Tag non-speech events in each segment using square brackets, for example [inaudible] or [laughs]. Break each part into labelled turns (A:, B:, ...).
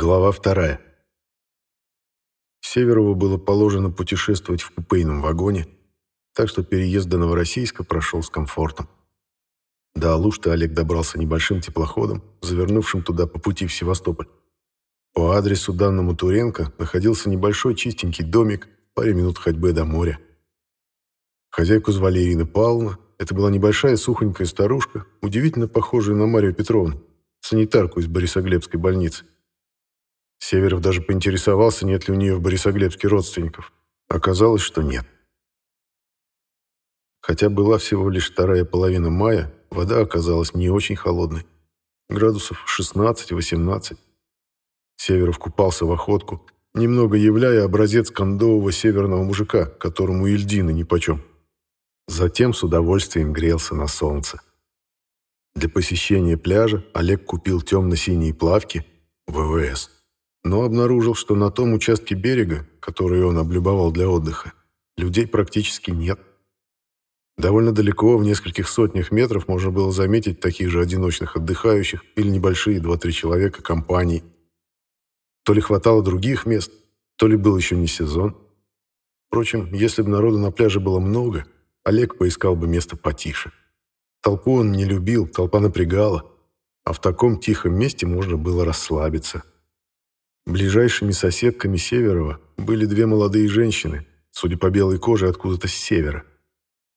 A: Глава вторая. Северову было положено путешествовать в купейном вагоне, так что переезд до Новороссийска прошел с комфортом. До Алушты Олег добрался небольшим теплоходом, завернувшим туда по пути в Севастополь. По адресу данному Туренко находился небольшой чистенький домик, паре минут ходьбы до моря. Хозяйку звали Ирина Павловна, это была небольшая сухонькая старушка, удивительно похожая на Марию Петровну, санитарку из Борисоглебской больницы. Северов даже поинтересовался, нет ли у нее в Борисоглебске родственников. Оказалось, что нет. Хотя была всего лишь вторая половина мая, вода оказалась не очень холодной. Градусов 16-18. Северов купался в охотку, немного являя образец кондового северного мужика, которому Ильдина нипочем. Затем с удовольствием грелся на солнце. Для посещения пляжа Олег купил темно-синие плавки ВВС но обнаружил, что на том участке берега, который он облюбовал для отдыха, людей практически нет. Довольно далеко, в нескольких сотнях метров, можно было заметить таких же одиночных отдыхающих или небольшие два-три человека компаний. То ли хватало других мест, то ли был еще не сезон. Впрочем, если бы народу на пляже было много, Олег поискал бы место потише. Толпу он не любил, толпа напрягала, а в таком тихом месте можно было расслабиться. Ближайшими соседками Северова были две молодые женщины, судя по белой коже, откуда-то с севера.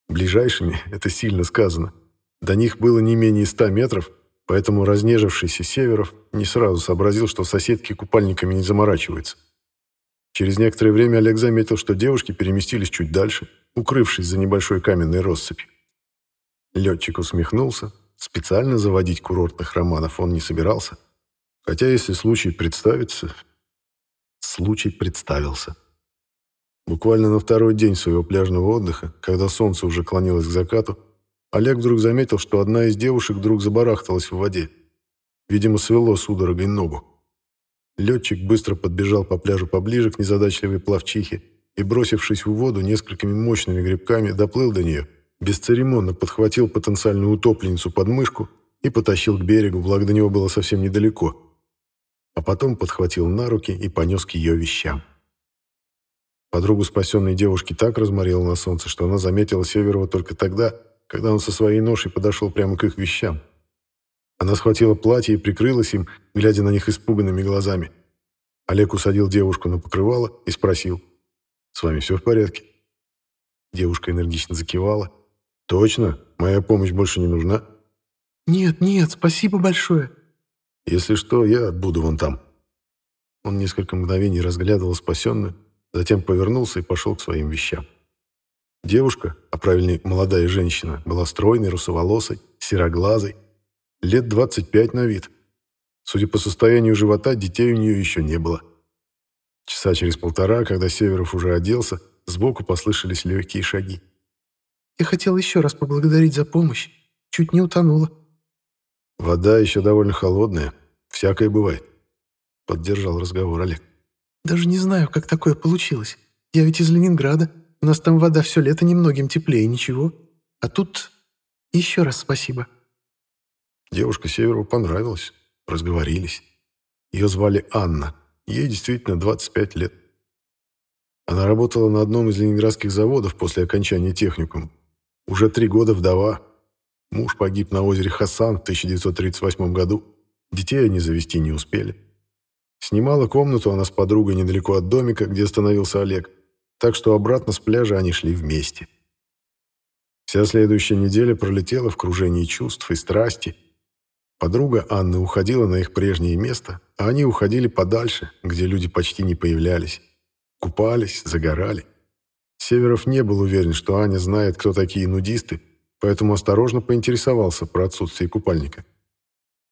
A: Ближайшими [laughs] — это сильно сказано. До них было не менее ста метров, поэтому разнежившийся Северов не сразу сообразил, что соседки купальниками не заморачиваются. Через некоторое время Олег заметил, что девушки переместились чуть дальше, укрывшись за небольшой каменной россыпью. Летчик усмехнулся. Специально заводить курортных романов он не собирался. Хотя, если случай представится... Случай представился. Буквально на второй день своего пляжного отдыха, когда солнце уже клонилось к закату, Олег вдруг заметил, что одна из девушек вдруг забарахталась в воде. Видимо, свело судорогой ногу. Летчик быстро подбежал по пляжу поближе к незадачливой плавчихе и, бросившись в воду несколькими мощными грибками, доплыл до нее, бесцеремонно подхватил потенциальную утопленницу под мышку и потащил к берегу, благо до него было совсем недалеко а потом подхватил на руки и понес к ее вещам. Подругу спасенной девушки так разморило на солнце, что она заметила Северова только тогда, когда он со своей ношей подошел прямо к их вещам. Она схватила платье и прикрылась им, глядя на них испуганными глазами. Олег усадил девушку на покрывало и спросил, «С вами все в порядке?» Девушка энергично закивала. «Точно? Моя помощь больше не нужна?»
B: «Нет, нет, спасибо большое»,
A: если что, я буду вон там». Он несколько мгновений разглядывал спасенную, затем повернулся и пошел к своим вещам. Девушка, а правильнее молодая женщина, была стройной, русоволосой, сероглазой, лет 25 на вид. Судя по состоянию живота, детей у нее еще не было. Часа через полтора, когда Северов уже оделся, сбоку послышались легкие шаги.
B: «Я хотел еще раз поблагодарить за помощь. Чуть не утонула».
A: «Вода еще довольно холодная. Всякое бывает», — поддержал разговор Олег.
B: «Даже не знаю, как такое получилось. Я ведь из Ленинграда. У нас там вода все лето немногим теплее, ничего. А тут еще раз спасибо».
A: Девушка Северу понравилась. Разговорились. Ее звали Анна. Ей действительно 25 лет. Она работала на одном из ленинградских заводов после окончания техникума. Уже три года вдова, Муж погиб на озере Хасан в 1938 году. Детей они завести не успели. Снимала комнату она с подругой недалеко от домика, где остановился Олег, так что обратно с пляжа они шли вместе. Вся следующая неделя пролетела в кружении чувств и страсти. Подруга Анны уходила на их прежнее место, а они уходили подальше, где люди почти не появлялись. Купались, загорали. Северов не был уверен, что Аня знает, кто такие нудисты, поэтому осторожно поинтересовался про отсутствие купальника.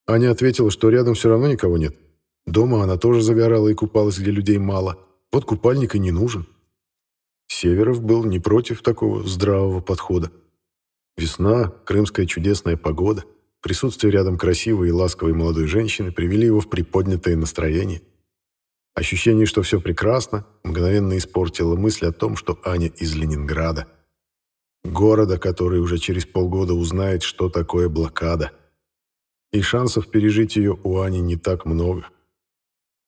A: Аня ответила, что рядом все равно никого нет. Дома она тоже загорала и купалась, где людей мало. Вот купальник и не нужен. Северов был не против такого здравого подхода. Весна, крымская чудесная погода, присутствие рядом красивой и ласковой молодой женщины привели его в приподнятое настроение. Ощущение, что все прекрасно, мгновенно испортило мысль о том, что Аня из Ленинграда – Города, который уже через полгода узнает, что такое блокада. И шансов пережить ее у Ани не так много.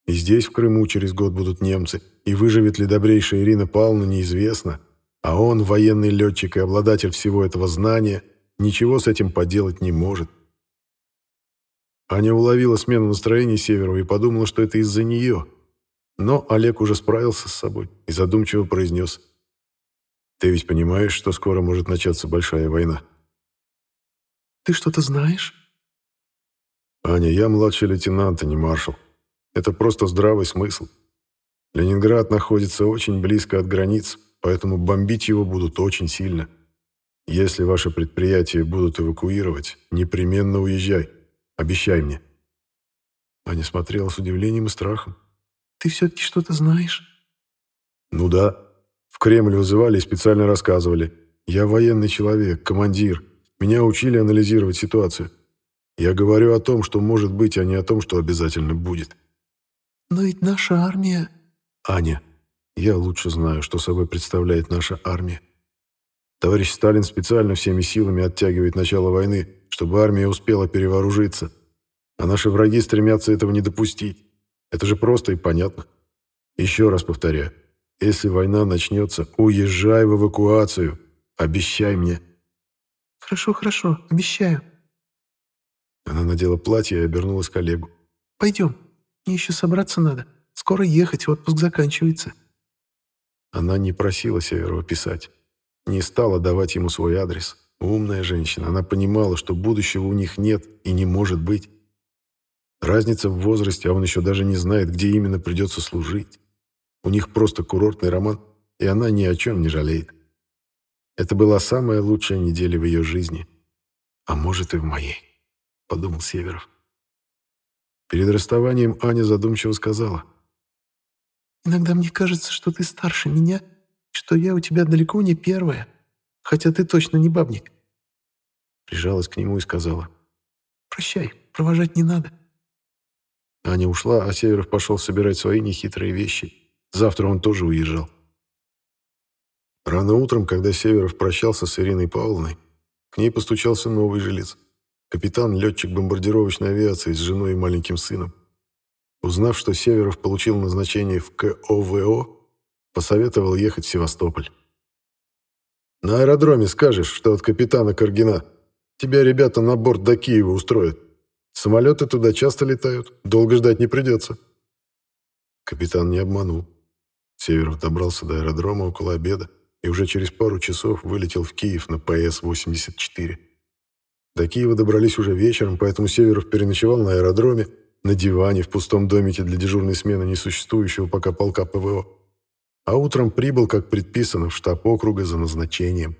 A: И здесь, в Крыму, через год будут немцы, и выживет ли добрейшая Ирина Павловна, неизвестно. А он, военный летчик и обладатель всего этого знания, ничего с этим поделать не может. Аня уловила смену настроения Северова и подумала, что это из-за нее. Но Олег уже справился с собой и задумчиво произнес. «Ты ведь понимаешь, что скоро может начаться большая война?»
B: «Ты что-то знаешь?»
A: «Аня, я младший лейтенант, а не маршал. Это просто здравый смысл. Ленинград находится очень близко от границ, поэтому бомбить его будут очень сильно. Если ваше предприятие будут эвакуировать, непременно уезжай. Обещай мне». Аня смотрела с удивлением и страхом.
B: «Ты все-таки что-то знаешь?»
A: «Ну да. В Кремль вызывали и специально рассказывали. Я военный человек, командир. Меня учили анализировать ситуацию. Я говорю о том, что может быть, а не о том, что обязательно будет».
B: «Но ведь наша армия...»
A: «Аня, я лучше знаю, что собой представляет наша армия. Товарищ Сталин специально всеми силами оттягивает начало войны, чтобы армия успела перевооружиться. А наши враги стремятся этого не допустить. Это же просто и понятно. Еще раз повторяю. Если война начнется, уезжай в эвакуацию. Обещай мне.
B: Хорошо, хорошо, обещаю.
A: Она надела платье и обернулась к Олегу.
B: Пойдем. Мне еще собраться надо. Скоро ехать, отпуск заканчивается.
A: Она не просила Северова писать. Не стала давать ему свой адрес. Умная женщина. Она понимала, что будущего у них нет и не может быть. Разница в возрасте, а он еще даже не знает, где именно придется служить. У них просто курортный роман, и она ни о чем не жалеет. Это была самая лучшая неделя в ее жизни. А может и в моей, подумал Северов. Перед расставанием Аня задумчиво сказала.
B: «Иногда мне кажется, что ты старше меня, что я у тебя далеко не первая, хотя ты точно не бабник».
A: Прижалась к нему и сказала.
B: «Прощай, провожать не надо».
A: Аня ушла, а Северов пошел собирать свои нехитрые вещи. Завтра он тоже уезжал. Рано утром, когда Северов прощался с Ириной Павловной, к ней постучался новый жилец. Капитан, летчик бомбардировочной авиации с женой и маленьким сыном. Узнав, что Северов получил назначение в КОВО, посоветовал ехать в Севастополь. «На аэродроме скажешь, что от капитана Каргина. Тебя ребята на борт до Киева устроят. Самолеты туда часто летают, долго ждать не придется». Капитан не обманул. Северов добрался до аэродрома около обеда и уже через пару часов вылетел в Киев на ПС-84. До Киева добрались уже вечером, поэтому Северов переночевал на аэродроме, на диване в пустом домике для дежурной смены несуществующего пока полка ПВО. А утром прибыл, как предписано, в штаб округа за назначением.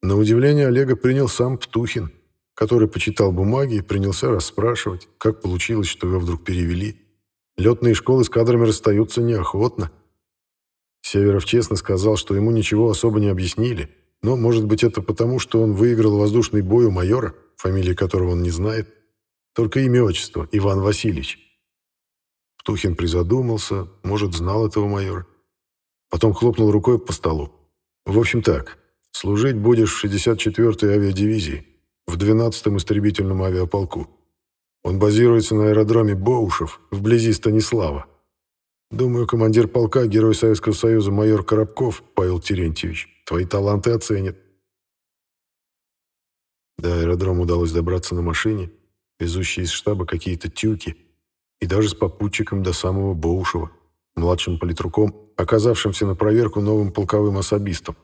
A: На удивление Олега принял сам Птухин, который почитал бумаги и принялся расспрашивать, как получилось, что его вдруг перевели. Летные школы с кадрами расстаются неохотно. Северов честно сказал, что ему ничего особо не объяснили, но, может быть, это потому, что он выиграл воздушный бой у майора, фамилии которого он не знает, только имя отчество – Иван Васильевич. Птухин призадумался, может, знал этого майора. Потом хлопнул рукой по столу. В общем так, служить будешь в 64-й авиадивизии, в 12-м истребительном авиаполку. Он базируется на аэродроме Боушев, вблизи Станислава. Думаю, командир полка, герой Советского Союза майор Коробков Павел Терентьевич, твои таланты оценит. До аэродрома удалось добраться на машине, везущей из штаба какие-то тюки, и даже с попутчиком до самого Боушева, младшим политруком, оказавшимся на проверку новым полковым особистом.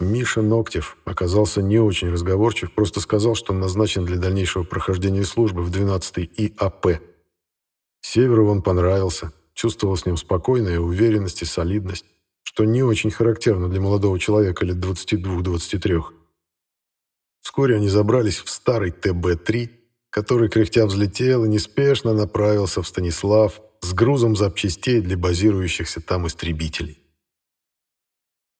A: Миша Ноктев оказался не очень разговорчив, просто сказал, что назначен для дальнейшего прохождения службы в 12-й ИАП. Северу он понравился, чувствовал с ним спокойная уверенность и солидность, что не очень характерно для молодого человека лет 22-23. Вскоре они забрались в старый ТБ-3, который, кряхтя взлетел и неспешно направился в Станислав с грузом запчастей для базирующихся там истребителей.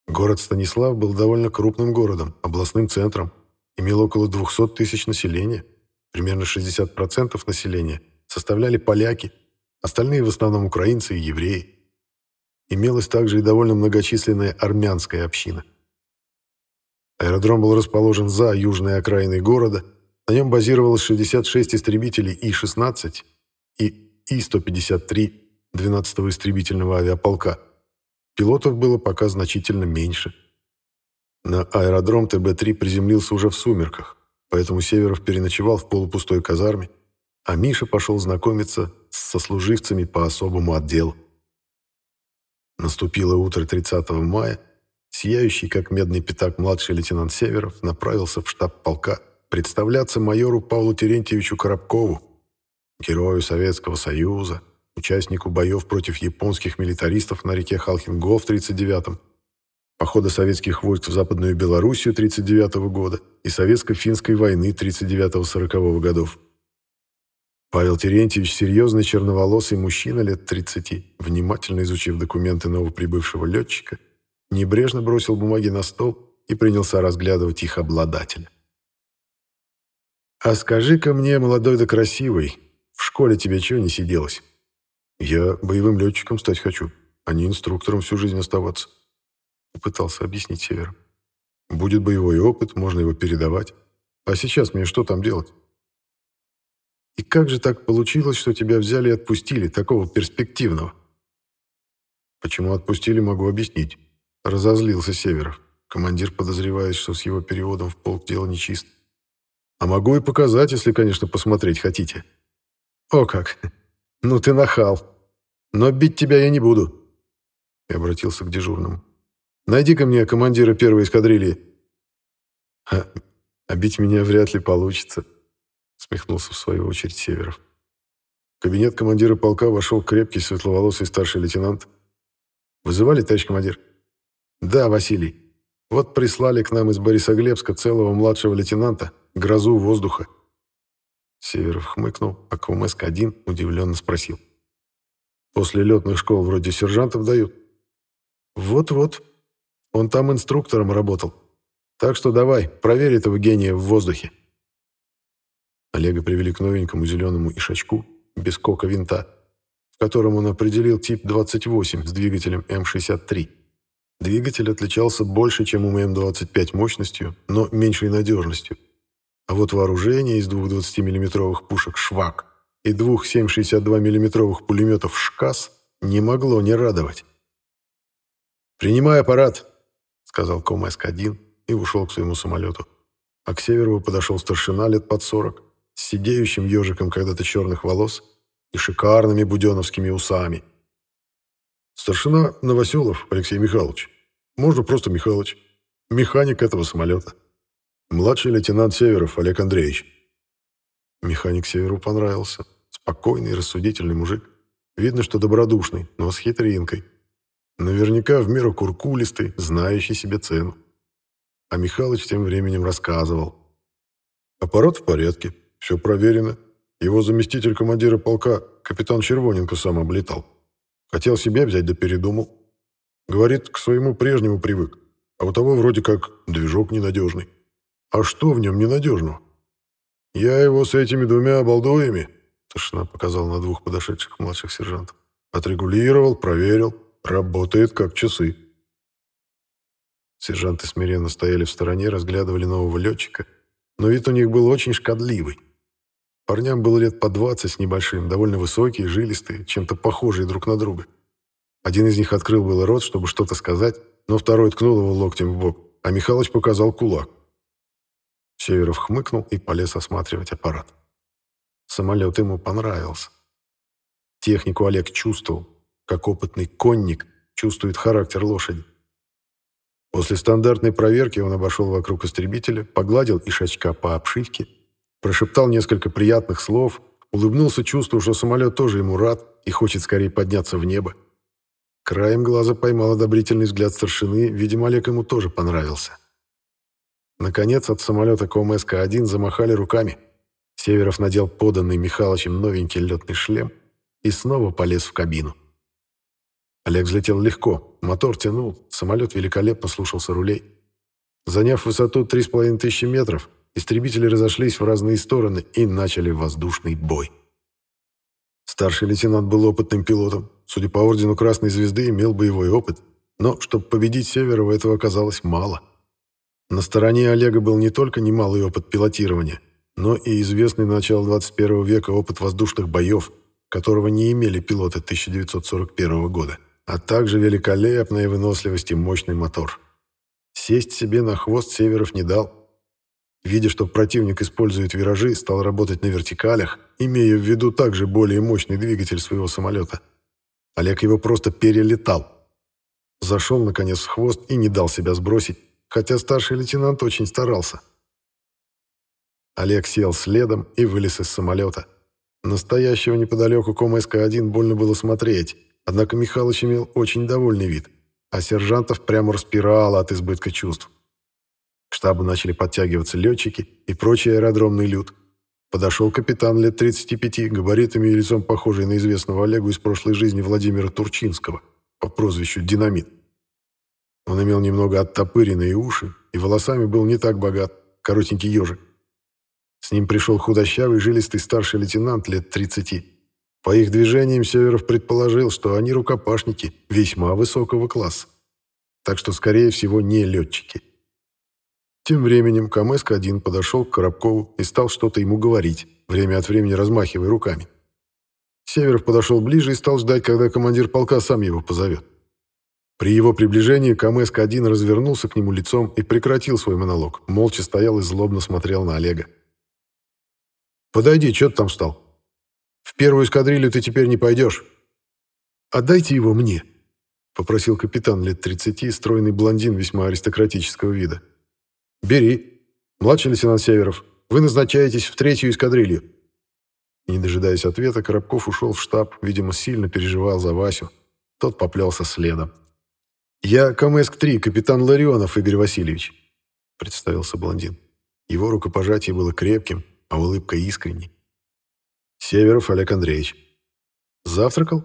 A: Город Станислав был довольно крупным городом, областным центром, имел около 200 тысяч населения, примерно 60% населения составляли поляки, остальные в основном украинцы и евреи. Имелась также и довольно многочисленная армянская община. Аэродром был расположен за южной окраиной города, на нем базировалось 66 истребителей И-16 и И-153 12-го истребительного авиаполка. Пилотов было пока значительно меньше. На аэродром ТБ-3 приземлился уже в сумерках, поэтому Северов переночевал в полупустой казарме, а Миша пошел знакомиться с сослуживцами по особому отделу. Наступило утро 30 мая, сияющий как медный пятак младший лейтенант Северов направился в штаб полка представляться майору Павлу Терентьевичу Коробкову, герою Советского Союза, участнику боев против японских милитаристов на реке Халхингол в 1939-м, похода советских войск в Западную Белоруссию 1939 года и Советско-финской войны 1939-1940 годов. Павел Терентьевич, серьезный черноволосый мужчина лет 30, внимательно изучив документы новоприбывшего летчика, небрежно бросил бумаги на стол и принялся разглядывать их обладателя. «А скажи-ка мне, молодой да красивый, в школе тебе чего не сиделось?» «Я боевым летчиком стать хочу, а не инструктором всю жизнь оставаться», — попытался объяснить Север. «Будет боевой опыт, можно его передавать. А сейчас мне что там делать?» «И как же так получилось, что тебя взяли и отпустили, такого перспективного?» «Почему отпустили, могу объяснить». Разозлился Северов. Командир подозревает, что с его переводом в полк дело нечисто. А могу и показать, если, конечно, посмотреть хотите. О как! Ну ты нахал. Но бить тебя я не буду. И обратился к дежурному. Найди-ка мне командира первой эскадрильи. А, а бить меня вряд ли получится, смехнулся в свою очередь Северов. В кабинет командира полка вошел крепкий светловолосый старший лейтенант. «Вызывали, товарищ командир?» «Да, Василий. Вот прислали к нам из Борисоглебска целого младшего лейтенанта, грозу воздуха. Северов хмыкнул, а КМСК-1 удивленно спросил. «После летных школ вроде сержантов дают?» «Вот-вот. Он там инструктором работал. Так что давай, проверь этого гения в воздухе». Олега привели к новенькому зеленому ишачку, без кока винта, в котором он определил тип 28 с двигателем М63. Двигатель отличался больше, чем у ММ-25 мощностью, но меньшей надежностью. А вот вооружение из двух 20 миллиметровых пушек «Швак» и двух 7,62 миллиметровых пулеметов «ШКАС» не могло не радовать. «Принимай аппарат», — сказал Комэск-1 и ушел к своему самолету. А к Северову подошел старшина лет под 40 с сидеющим ежиком когда-то черных волос и шикарными буденовскими усами. «Старшина Новоселов Алексей Михайлович. Можно просто Михайлович. Механик этого самолета». Младший лейтенант Северов Олег Андреевич. Механик Северу понравился. Спокойный, рассудительный мужик. Видно, что добродушный, но с хитринкой. Наверняка в меру куркулистый, знающий себе цену. А Михалыч тем временем рассказывал. Аппарат в порядке, все проверено. Его заместитель командира полка, капитан Червоненко, сам облетал. Хотел себе взять, да передумал. Говорит, к своему прежнему привык. А у того вроде как движок ненадежный. А что в нем ненадежного? Я его с этими двумя обалдуями, Тошина показал на двух подошедших младших сержантов, отрегулировал, проверил, работает как часы. Сержанты смиренно стояли в стороне, разглядывали нового летчика, но вид у них был очень шкодливый. Парням было лет по двадцать с небольшим, довольно высокие, жилистые, чем-то похожие друг на друга. Один из них открыл было рот, чтобы что-то сказать, но второй ткнул его локтем в бок, а Михалыч показал кулак. Северов хмыкнул и полез осматривать аппарат. Самолет ему понравился. Технику Олег чувствовал, как опытный конник чувствует характер лошади. После стандартной проверки он обошел вокруг истребителя, погладил ишачка по обшивке, прошептал несколько приятных слов, улыбнулся, чувствуя, что самолет тоже ему рад и хочет скорее подняться в небо. Краем глаза поймал одобрительный взгляд старшины, видимо, Олег ему тоже понравился. Наконец от самолета КОМСК-1 замахали руками. Северов надел поданный Михалычем новенький летный шлем и снова полез в кабину. Олег взлетел легко, мотор тянул, самолет великолепно слушался рулей. Заняв высоту 3500 метров, истребители разошлись в разные стороны и начали воздушный бой. Старший лейтенант был опытным пилотом, судя по ордену Красной Звезды, имел боевой опыт, но чтобы победить Северова, этого оказалось мало. На стороне Олега был не только немалый опыт пилотирования, но и известный на начало 21 века опыт воздушных боев, которого не имели пилоты 1941 года, а также великолепная выносливость и мощный мотор. Сесть себе на хвост Северов не дал. Видя, что противник использует виражи, стал работать на вертикалях, имея в виду также более мощный двигатель своего самолета. Олег его просто перелетал. Зашел, наконец, в хвост и не дал себя сбросить, хотя старший лейтенант очень старался. Олег сел следом и вылез из самолета. Настоящего неподалеку КОМСК-1 больно было смотреть, однако Михалыч имел очень довольный вид, а сержантов прямо распирало от избытка чувств. К штабу начали подтягиваться летчики и прочий аэродромный люд. Подошел капитан лет 35, габаритами и лицом похожий на известного Олегу из прошлой жизни Владимира Турчинского по прозвищу Динамит. Он имел немного оттопыренные уши и волосами был не так богат, коротенький ежик. С ним пришел худощавый, жилистый старший лейтенант лет 30. По их движениям Северов предположил, что они рукопашники весьма высокого класса. Так что, скорее всего, не летчики. Тем временем КМСК-1 подошел к Коробкову и стал что-то ему говорить, время от времени размахивая руками. Северов подошел ближе и стал ждать, когда командир полка сам его позовет. При его приближении КМСК-1 развернулся к нему лицом и прекратил свой монолог, молча стоял и злобно смотрел на Олега. Подойди, что ты там встал? В первую эскадрилью ты теперь не пойдешь. Отдайте его мне, попросил капитан лет 30, стройный блондин весьма аристократического вида. Бери. Младший лейтенант Северов, вы назначаетесь в третью эскадрилью. Не дожидаясь ответа, Коробков ушел в штаб, видимо, сильно переживал за Васю. Тот поплелся следом. «Я КМСК-3, капитан Ларионов Игорь Васильевич», — представился блондин. Его рукопожатие было крепким, а улыбка искренней. Северов Олег Андреевич. Завтракал?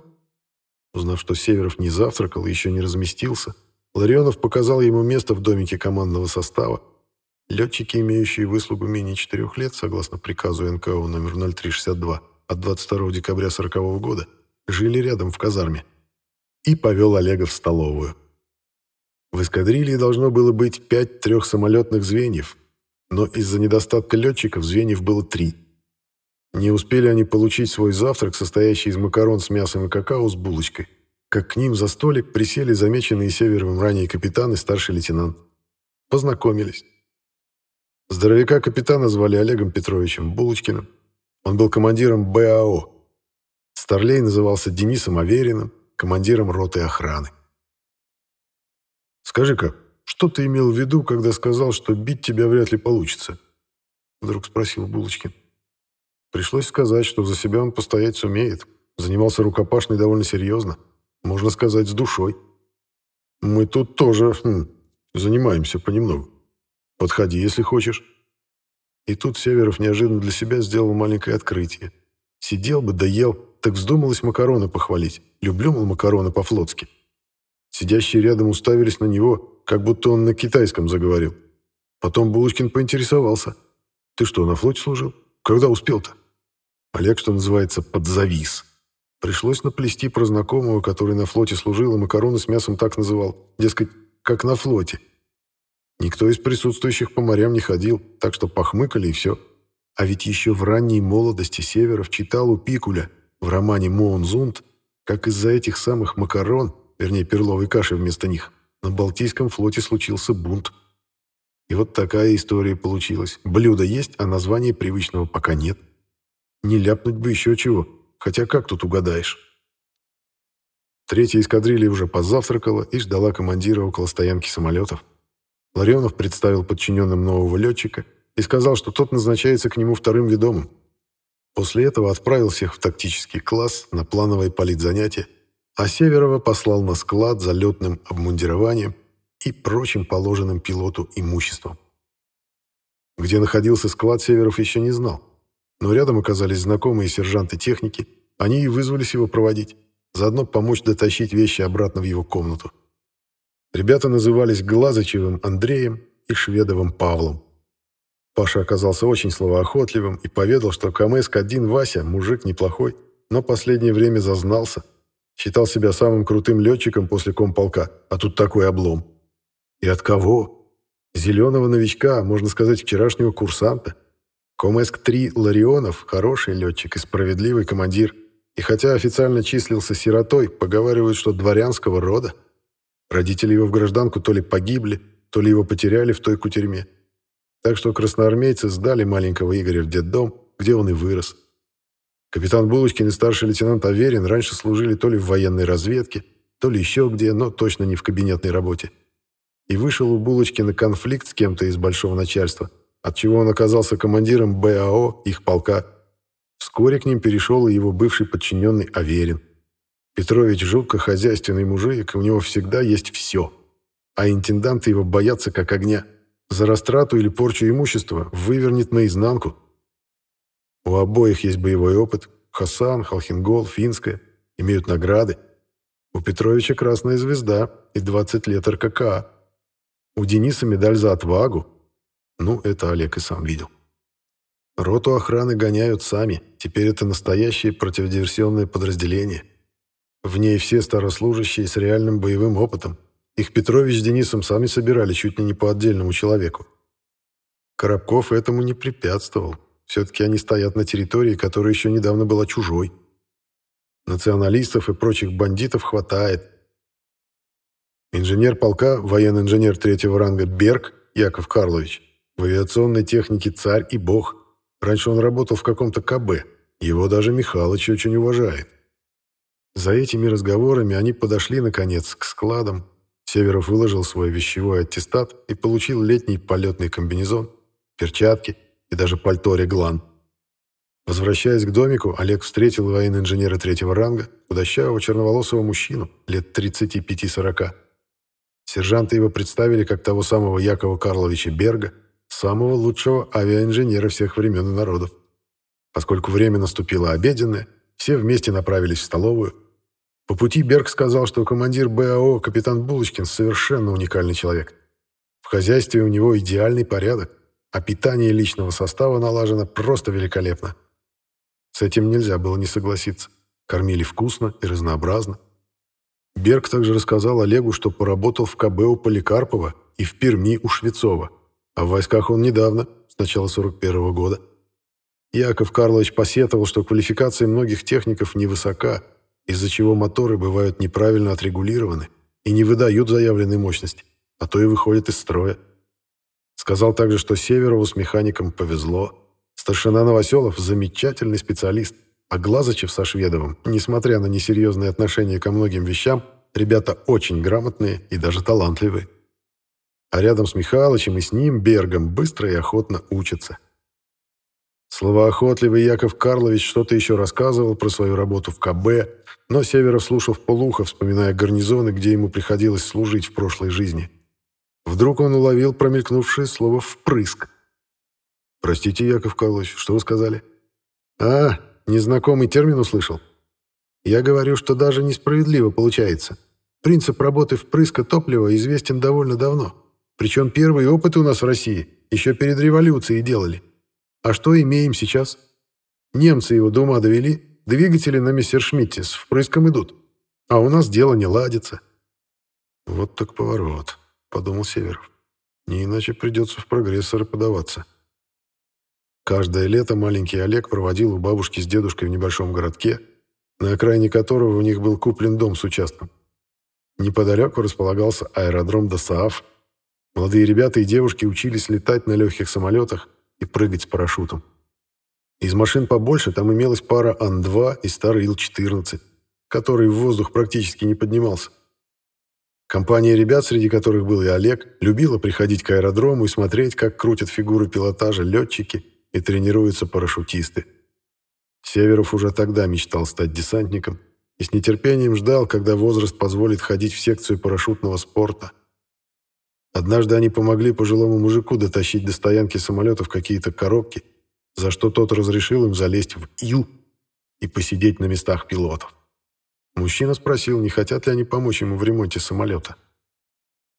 A: Узнав, что Северов не завтракал и еще не разместился, Ларионов показал ему место в домике командного состава. Летчики, имеющие выслугу менее четырех лет, согласно приказу НКО номер 0362 от 22 декабря 40 года, жили рядом в казарме. И повел Олега в столовую. В эскадрилье должно было быть пять трехсамолетных звеньев, но из-за недостатка летчиков звеньев было три. Не успели они получить свой завтрак, состоящий из макарон с мясом и какао с булочкой, как к ним за столик присели замеченные Северовым ранее капитан и старший лейтенант. Познакомились. Здоровяка капитана звали Олегом Петровичем Булочкиным. Он был командиром БАО. Старлей назывался Денисом Авериным, командиром роты охраны. «Скажи-ка, что ты имел в виду, когда сказал, что бить тебя вряд ли получится?» Вдруг спросил Булочкин. Пришлось сказать, что за себя он постоять сумеет. Занимался рукопашной довольно серьезно. Можно сказать, с душой. Мы тут тоже хм, занимаемся понемногу. Подходи, если хочешь. И тут Северов неожиданно для себя сделал маленькое открытие. Сидел бы, доел, так вздумалось макароны похвалить. Люблю, мол, макароны по-флотски. Сидящие рядом уставились на него, как будто он на китайском заговорил. Потом Булочкин поинтересовался. «Ты что, на флоте служил? Когда успел-то?» Олег, что называется, подзавис. Пришлось наплести про знакомого, который на флоте служил, и макароны с мясом так называл. Дескать, как на флоте. Никто из присутствующих по морям не ходил, так что похмыкали и все. А ведь еще в ранней молодости Северов читал у Пикуля в романе «Моонзунд», как из-за этих самых макарон, вернее, перловой каши вместо них, на Балтийском флоте случился бунт. И вот такая история получилась. Блюдо есть, а названия привычного пока нет. Не ляпнуть бы еще чего, хотя как тут угадаешь? Третья эскадрилья уже позавтракала и ждала командира около стоянки самолетов. Ларионов представил подчиненным нового летчика и сказал, что тот назначается к нему вторым ведомым. После этого отправил всех в тактический класс на плановое политзанятие а Северова послал на склад за летным обмундированием и прочим положенным пилоту имуществом. Где находился склад, Северов еще не знал, но рядом оказались знакомые сержанты техники, они и вызвались его проводить, заодно помочь дотащить вещи обратно в его комнату. Ребята назывались Глазычевым Андреем и Шведовым Павлом. Паша оказался очень словоохотливым и поведал, что КМСК-1 Вася мужик неплохой, но последнее время зазнался – Считал себя самым крутым летчиком после комполка, а тут такой облом. И от кого? Зеленого новичка, можно сказать, вчерашнего курсанта. Комэск-3 Ларионов – хороший летчик и справедливый командир. и хотя официально числился сиротой, поговаривают, что дворянского рода. Родители его в гражданку то ли погибли, то ли его потеряли в той кутерьме. Так что красноармейцы сдали маленького Игоря в детдом, где он и вырос. Капитан Булочкин и старший лейтенант Аверин раньше служили то ли в военной разведке, то ли еще где, но точно не в кабинетной работе. И вышел у Булочкина конфликт с кем-то из большого начальства, от чего он оказался командиром БАО их полка. Вскоре к ним перешел и его бывший подчиненный Аверин. Петрович жутко хозяйственный мужик, у него всегда есть все. А интенданты его боятся как огня. За растрату или порчу имущества вывернет наизнанку. У обоих есть боевой опыт. Хасан, Халхингол, Финская. Имеют награды. У Петровича красная звезда и 20 лет РКК. У Дениса медаль за отвагу. Ну, это Олег и сам видел. Роту охраны гоняют сами. Теперь это настоящее противодиверсионное подразделение. В ней все старослужащие с реальным боевым опытом. Их Петрович с Денисом сами собирали чуть ли не по отдельному человеку. Коробков этому не препятствовал. Все-таки они стоят на территории, которая еще недавно была чужой. Националистов и прочих бандитов хватает. Инженер полка, военный инженер третьего ранга Берг Яков Карлович, в авиационной технике царь и бог. Раньше он работал в каком-то КБ. Его даже Михалыч очень уважает. За этими разговорами они подошли, наконец, к складам. Северов выложил свой вещевой аттестат и получил летний полетный комбинезон, перчатки и даже пальто «Реглан». Возвращаясь к домику, Олег встретил военного инженера третьего ранга, худощавого черноволосого мужчину, лет 35-40. Сержанты его представили как того самого Якова Карловича Берга, самого лучшего авиаинженера всех времен и народов. Поскольку время наступило обеденное, все вместе направились в столовую. По пути Берг сказал, что командир БАО капитан Булочкин совершенно уникальный человек. В хозяйстве у него идеальный порядок, а питание личного состава налажено просто великолепно. С этим нельзя было не согласиться. Кормили вкусно и разнообразно. Берг также рассказал Олегу, что поработал в КБ у Поликарпова и в Перми у Швецова, а в войсках он недавно, с начала 41 -го года. Яков Карлович посетовал, что квалификация многих техников невысока, из-за чего моторы бывают неправильно отрегулированы и не выдают заявленной мощности, а то и выходят из строя. Сказал также, что Северову с механиком повезло. Старшина Новоселов – замечательный специалист, а Глазачев со Шведовым, несмотря на несерьезные отношения ко многим вещам, ребята очень грамотные и даже талантливые. А рядом с Михалычем и с ним, Бергом, быстро и охотно учатся. Словоохотливый Яков Карлович что-то еще рассказывал про свою работу в КБ, но Северов слушал вполуха, вспоминая гарнизоны, где ему приходилось служить в прошлой жизни. Вдруг он уловил промелькнувшее слово «впрыск». «Простите, Яков Карлович, что вы сказали?» «А, незнакомый термин услышал?» «Я говорю, что даже несправедливо получается. Принцип работы впрыска топлива известен довольно давно. Причем первые опыты у нас в России еще перед революцией делали. А что имеем сейчас? Немцы его дома довели, двигатели на Мессершмитте с впрыском идут. А у нас дело не ладится. Вот так поворот, подумал Северов. Не иначе придется в прогрессоры подаваться. Каждое лето маленький Олег проводил у бабушки с дедушкой в небольшом городке, на окраине которого у них был куплен дом с участком. Неподалеку располагался аэродром Досааф. Молодые ребята и девушки учились летать на легких самолетах, и прыгать с парашютом. Из машин побольше там имелась пара Ан-2 и старый Ил-14, который в воздух практически не поднимался. Компания ребят, среди которых был и Олег, любила приходить к аэродрому и смотреть, как крутят фигуры пилотажа летчики и тренируются парашютисты. Северов уже тогда мечтал стать десантником и с нетерпением ждал, когда возраст позволит ходить в секцию парашютного спорта – Однажды они помогли пожилому мужику дотащить до стоянки самолетов какие-то коробки, за что тот разрешил им залезть в Ил и посидеть на местах пилотов. Мужчина спросил, не хотят ли они помочь ему в ремонте самолета.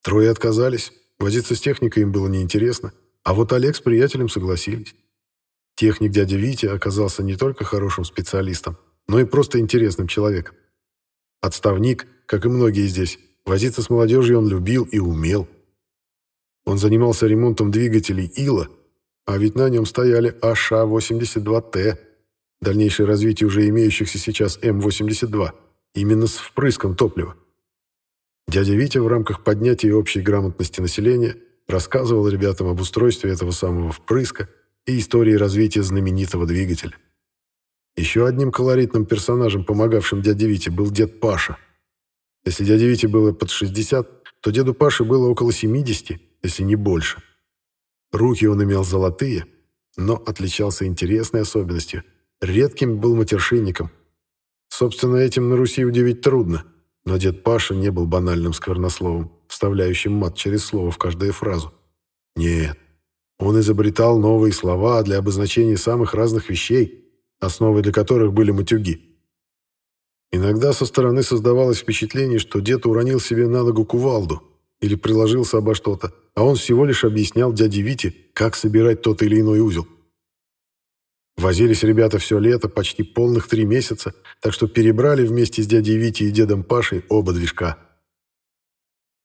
A: Трое отказались, возиться с техникой им было неинтересно, а вот Олег с приятелем согласились. Техник дядя Витя оказался не только хорошим специалистом, но и просто интересным человеком. Отставник, как и многие здесь, возиться с молодежью он любил и умел – он занимался ремонтом двигателей Ила, а ведь на нем стояли АШ-82Т, дальнейшее развитие уже имеющихся сейчас М-82, именно с впрыском топлива. Дядя Витя в рамках поднятия общей грамотности населения рассказывал ребятам об устройстве этого самого впрыска и истории развития знаменитого двигателя. Еще одним колоритным персонажем, помогавшим дяде Вите, был дед Паша. Если дяде Вите было под 60, то деду Паше было около 70, если не больше. Руки он имел золотые, но отличался интересной особенностью. Редким был матершинником. Собственно, этим на Руси удивить трудно, но дед Паша не был банальным сквернословом, вставляющим мат через слово в каждую фразу. Нет, он изобретал новые слова для обозначения самых разных вещей, основой для которых были матюги. Иногда со стороны создавалось впечатление, что дед уронил себе на ногу кувалду или приложился обо что-то, а он всего лишь объяснял дяде Вите, как собирать тот или иной узел. Возились ребята все лето, почти полных три месяца, так что перебрали вместе с дядей Витей и дедом Пашей оба движка.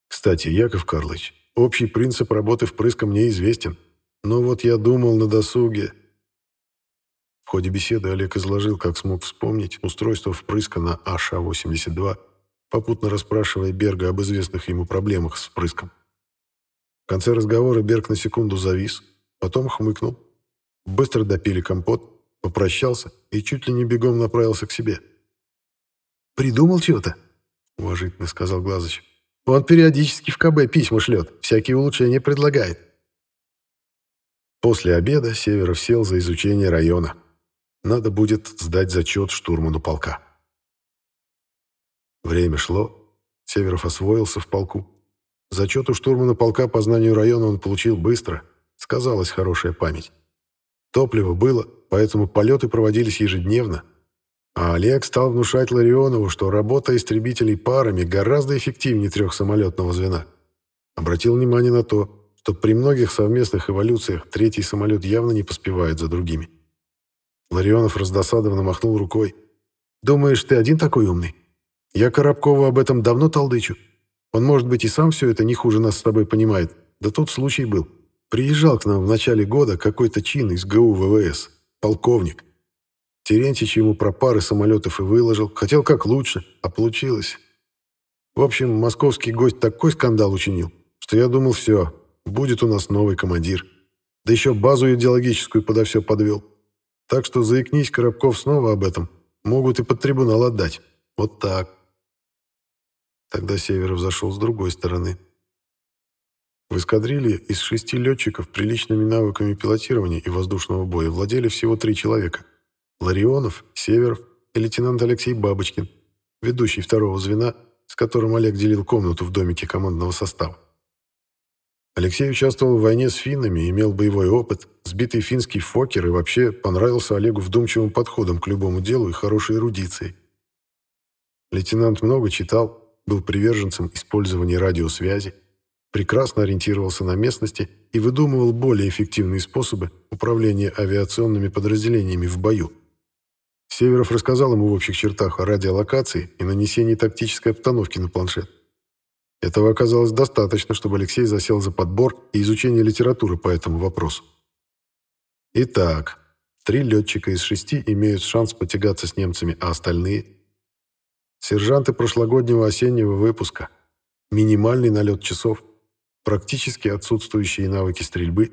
A: Кстати, Яков Карлович, общий принцип работы впрыска мне известен, но вот я думал на досуге... В ходе беседы Олег изложил, как смог вспомнить устройство впрыска на АШ-82, попутно расспрашивая Берга об известных ему проблемах с впрыском. В конце разговора Берг на секунду завис, потом хмыкнул. Быстро допили компот, попрощался и чуть ли не бегом направился к себе.
B: «Придумал чего-то?» — уважительно сказал Глазыч. «Он периодически в КБ письма шлет, всякие улучшения предлагает».
A: После обеда Северов сел за изучение района. Надо будет сдать зачет штурману полка. Время шло. Северов освоился в полку. Зачет у штурмана полка по знанию района он получил быстро. Сказалась хорошая память. Топливо было, поэтому полеты проводились ежедневно. А Олег стал внушать Ларионову, что работа истребителей парами гораздо эффективнее трехсамолетного звена. Обратил внимание на то, что при многих совместных эволюциях третий самолет явно не поспевает за другими. Ларионов раздосадованно махнул рукой. «Думаешь, ты один такой умный? Я Коробкову об этом давно толдычу. Он, может быть, и сам все это не хуже нас с тобой понимает. Да тут случай был. Приезжал к нам в начале года какой-то чин из ГУ ВВС, полковник. Терентьич ему про пары самолетов и выложил. Хотел как лучше, а получилось. В общем, московский гость такой скандал учинил, что я думал, все, будет у нас новый командир. Да еще базу идеологическую подо все подвел. Так что заикнись, Коробков, снова об этом. Могут и под трибунал отдать. Вот так. Тогда Северов зашел с другой стороны. В эскадрилье из шести летчиков приличными навыками пилотирования и воздушного боя владели всего три человека. Ларионов, Северов и лейтенант Алексей Бабочкин, ведущий второго звена, с которым Олег делил комнату в домике командного состава. Алексей участвовал в войне с финнами, имел боевой опыт, сбитый финский фокер и вообще понравился Олегу вдумчивым подходом к любому делу и хорошей эрудицией. Лейтенант много читал, был приверженцем использования радиосвязи, прекрасно ориентировался на местности и выдумывал более эффективные способы управления авиационными подразделениями в бою. Северов рассказал ему в общих чертах о радиолокации и нанесении тактической обстановки на планшет. Этого оказалось достаточно, чтобы Алексей засел за подбор и изучение литературы по этому вопросу. Итак, три летчика из шести имеют шанс потягаться с немцами, а остальные – сержанты прошлогоднего осеннего выпуска, минимальный налет часов, практически отсутствующие навыки стрельбы,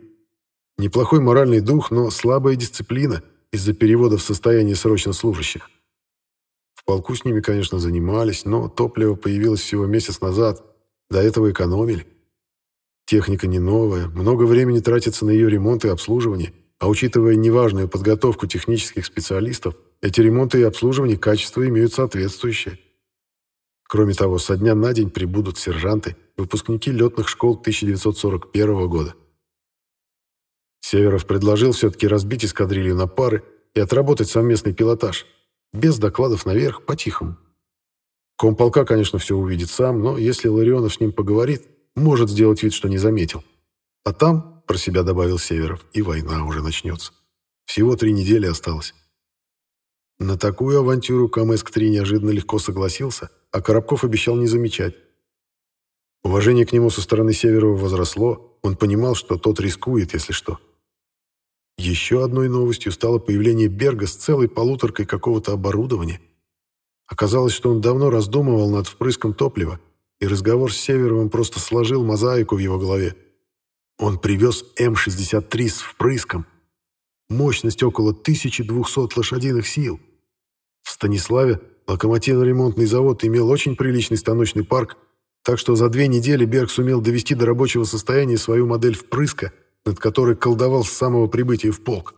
A: неплохой моральный дух, но слабая дисциплина из-за перевода в состояние срочно служащих. В полку с ними, конечно, занимались, но топливо появилось всего месяц назад – до этого экономили. Техника не новая, много времени тратится на ее ремонт и обслуживание, а учитывая неважную подготовку технических специалистов, эти ремонты и обслуживание качества имеют соответствующее. Кроме того, со дня на день прибудут сержанты, выпускники летных школ 1941 года. Северов предложил все-таки разбить эскадрилью на пары и отработать совместный пилотаж, без докладов наверх, по-тихому. Комполка, конечно, все увидит сам, но если Ларионов с ним поговорит, может сделать вид, что не заметил. А там, про себя добавил Северов, и война уже начнется. Всего три недели осталось. На такую авантюру Камэск-3 неожиданно легко согласился, а Коробков обещал не замечать. Уважение к нему со стороны Северова возросло, он понимал, что тот рискует, если что. Еще одной новостью стало появление Берга с целой полуторкой какого-то оборудования. Оказалось, что он давно раздумывал над впрыском топлива, и разговор с Северовым просто сложил мозаику в его голове. Он привез М-63 с впрыском. Мощность около 1200 лошадиных сил. Станиславе локомотивно-ремонтный завод имел очень приличный станочный парк, так что за две недели Берг сумел довести до рабочего состояния свою модель впрыска, над которой колдовал с самого прибытия в полк.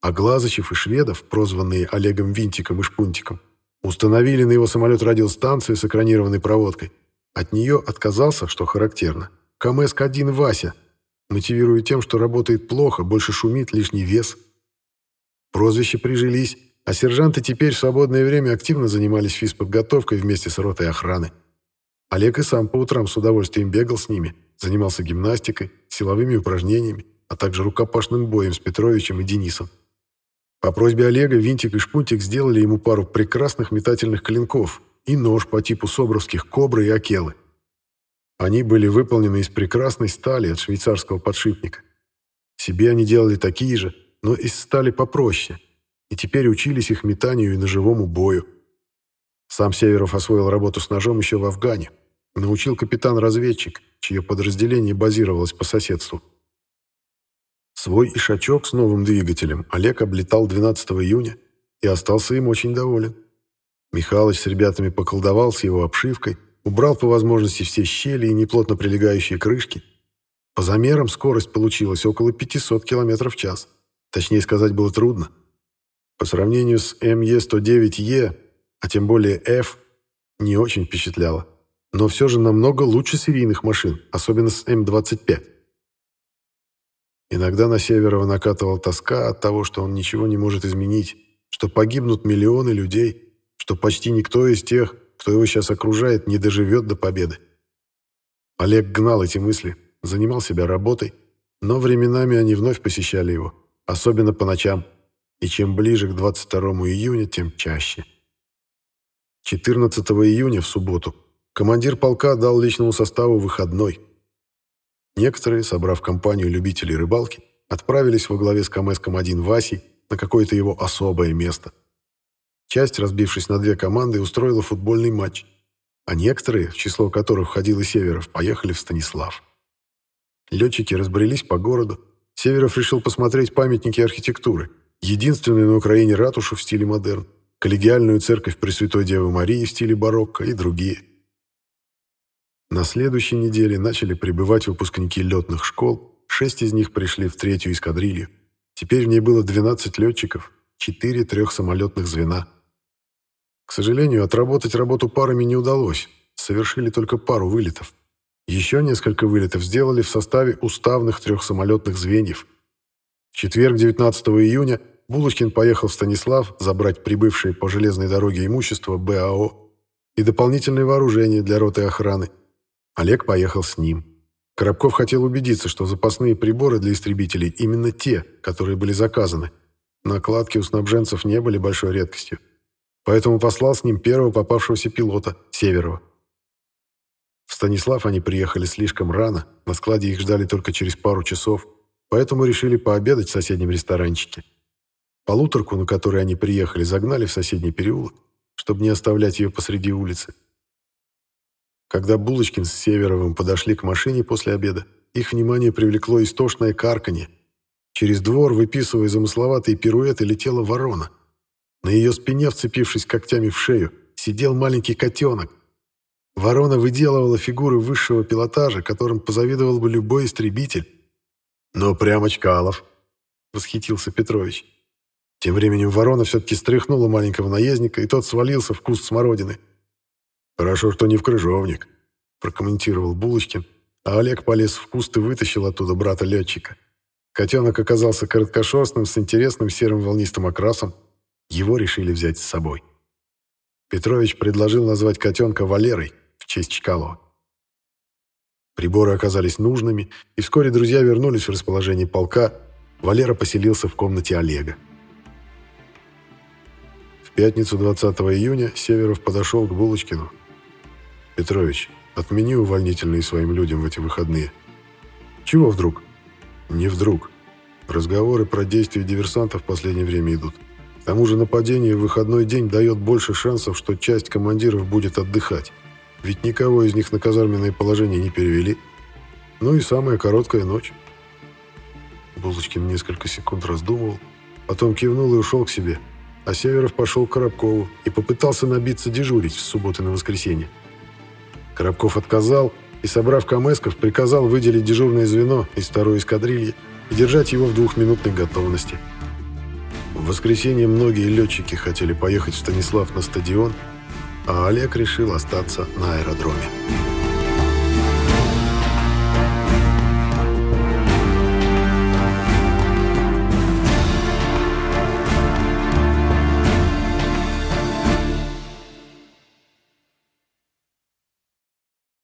A: А Глазычев и Шведов, прозванные Олегом Винтиком и Шпунтиком, Установили на его самолет радиостанцию с экранированной проводкой. От нее отказался, что характерно, КМСК-1 Вася, мотивируя тем, что работает плохо, больше шумит, лишний вес. Прозвища прижились, а сержанты теперь в свободное время активно занимались физподготовкой вместе с ротой охраны. Олег и сам по утрам с удовольствием бегал с ними, занимался гимнастикой, силовыми упражнениями, а также рукопашным боем с Петровичем и Денисом. По просьбе Олега Винтик и Шпунтик сделали ему пару прекрасных метательных клинков и нож по типу собровских «Кобры» и «Акелы». Они были выполнены из прекрасной стали от швейцарского подшипника. Себе они делали такие же, но из стали попроще, и теперь учились их метанию и ножевому бою. Сам Северов освоил работу с ножом еще в Афгане. Научил капитан-разведчик, чье подразделение базировалось по соседству. Свой ишачок с новым двигателем Олег облетал 12 июня и остался им очень доволен. Михалыч с ребятами поколдовал с его обшивкой, убрал по возможности все щели и неплотно прилегающие крышки. По замерам скорость получилась около 500 км в час. Точнее сказать было трудно. По сравнению с МЕ-109Е, а тем более F, не очень впечатляло. Но все же намного лучше серийных машин, особенно с М-25. Иногда на Северова накатывала тоска от того, что он ничего не может изменить, что погибнут миллионы людей, что почти никто из тех, кто его сейчас окружает, не доживет до победы. Олег гнал эти мысли, занимал себя работой, но временами они вновь посещали его, особенно по ночам, и чем ближе к 22 июня, тем чаще. 14 июня, в субботу, командир полка дал личному составу выходной – Некоторые, собрав компанию любителей рыбалки, отправились во главе с КМСком-1 Васей на какое-то его особое место. Часть, разбившись на две команды, устроила футбольный матч, а некоторые, в число которых входил и Северов, поехали в Станислав. Летчики разбрелись по городу. Северов решил посмотреть памятники архитектуры, единственную на Украине ратушу в стиле модерн, коллегиальную церковь Пресвятой Девы Марии в стиле барокко и другие – на следующей неделе начали прибывать выпускники летных школ, шесть из них пришли в третью эскадрилью. Теперь в ней было 12 летчиков, четыре трехсамолетных звена. К сожалению, отработать работу парами не удалось, совершили только пару вылетов. Еще несколько вылетов сделали в составе уставных трехсамолетных звеньев. В четверг, 19 июня, Булочкин поехал в Станислав забрать прибывшее по железной дороге имущество БАО и дополнительное вооружение для роты охраны – Олег поехал с ним. Коробков хотел убедиться, что запасные приборы для истребителей именно те, которые были заказаны. Накладки у снабженцев не были большой редкостью. Поэтому послал с ним первого попавшегося пилота, Северова. В Станислав они приехали слишком рано, на складе их ждали только через пару часов, поэтому решили пообедать в соседнем ресторанчике. Полуторку, на которой они приехали, загнали в соседний переулок, чтобы не оставлять ее посреди улицы. Когда Булочкин с Северовым подошли к машине после обеда, их внимание привлекло истошное карканье. Через двор, выписывая замысловатые пируэты, летела ворона. На ее спине, вцепившись когтями в шею, сидел маленький котенок. Ворона выделывала фигуры высшего пилотажа, которым позавидовал бы любой истребитель. «Ну, прямо Чкалов!» — восхитился Петрович. Тем временем ворона все-таки стряхнула маленького наездника, и тот свалился в куст смородины. «Хорошо, что не в крыжовник», — прокомментировал Булочкин, а Олег полез в куст и вытащил оттуда брата-летчика. Котенок оказался короткошерстным, с интересным серым волнистым окрасом. Его решили взять с собой. Петрович предложил назвать котенка Валерой в честь Чкалова. Приборы оказались нужными, и вскоре друзья вернулись в расположение полка. Валера поселился в комнате Олега. Пятницу 20 июня Северов подошел к Булочкину Петрович, отмени увольнительные своим людям в эти выходные. Чего вдруг? Не вдруг. Разговоры про действия диверсантов в последнее время идут. К тому же нападение в выходной день дает больше шансов, что часть командиров будет отдыхать. Ведь никого из них на казарменное положение не перевели. Ну и самая короткая ночь. Булочкин несколько секунд раздумывал, потом кивнул и ушел к себе. А Северов пошел к Коробкову и попытался набиться дежурить в субботу на воскресенье. Коробков отказал и, собрав камесков, приказал выделить дежурное звено из второй эскадрильи и держать его в двухминутной готовности. В воскресенье многие летчики хотели поехать в Станислав на стадион, а Олег решил остаться на аэродроме.